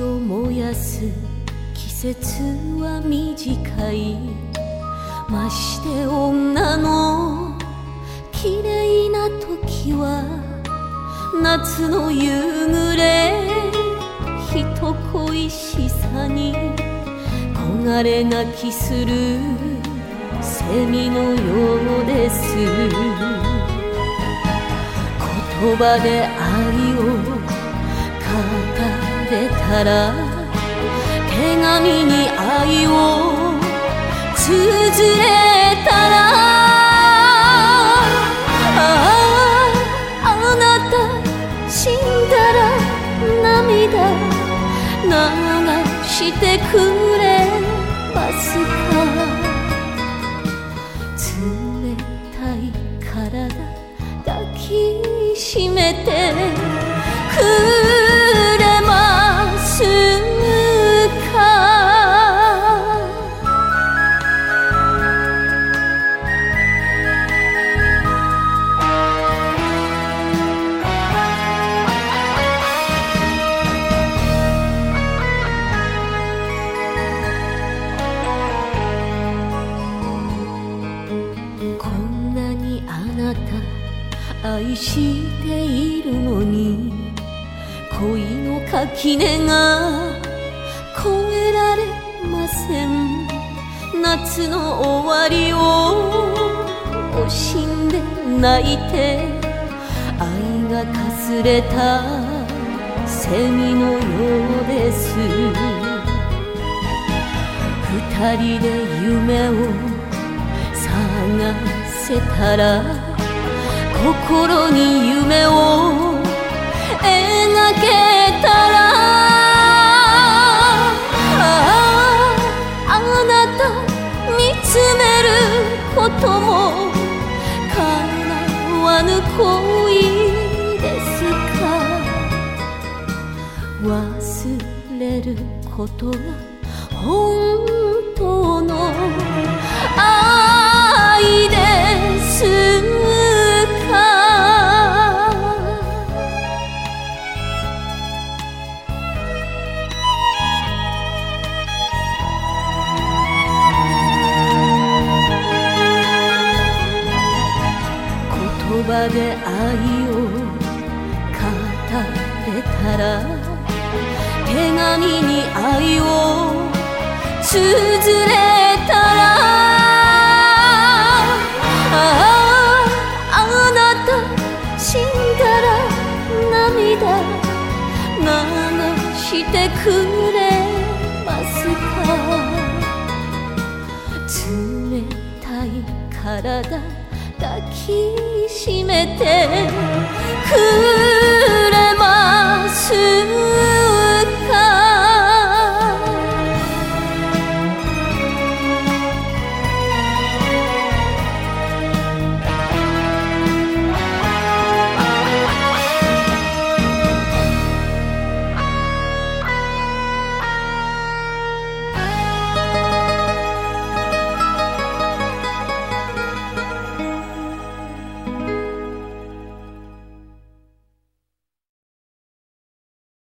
を燃やす季節。は短い。まして女の綺麗な時は夏の夕暮れ人恋しさに焦がれ泣きするセミのようです言葉で愛を語れたら手紙に愛を綴れたらあああなた死んだら涙流してくれますか？冷たい体抱きしめてなた愛しているのに恋の垣根が越えられません。夏の終わりを惜しんで泣いて愛がかすれたセミのようです。二人で夢を探せたら心に夢を描けたらああなた見つめることも叶わぬ恋ですか？忘れることが本当の葉で愛を語れたら手紙に愛を綴れたらあああなた死んだら涙流してくれますか？冷たい体。抱きしめて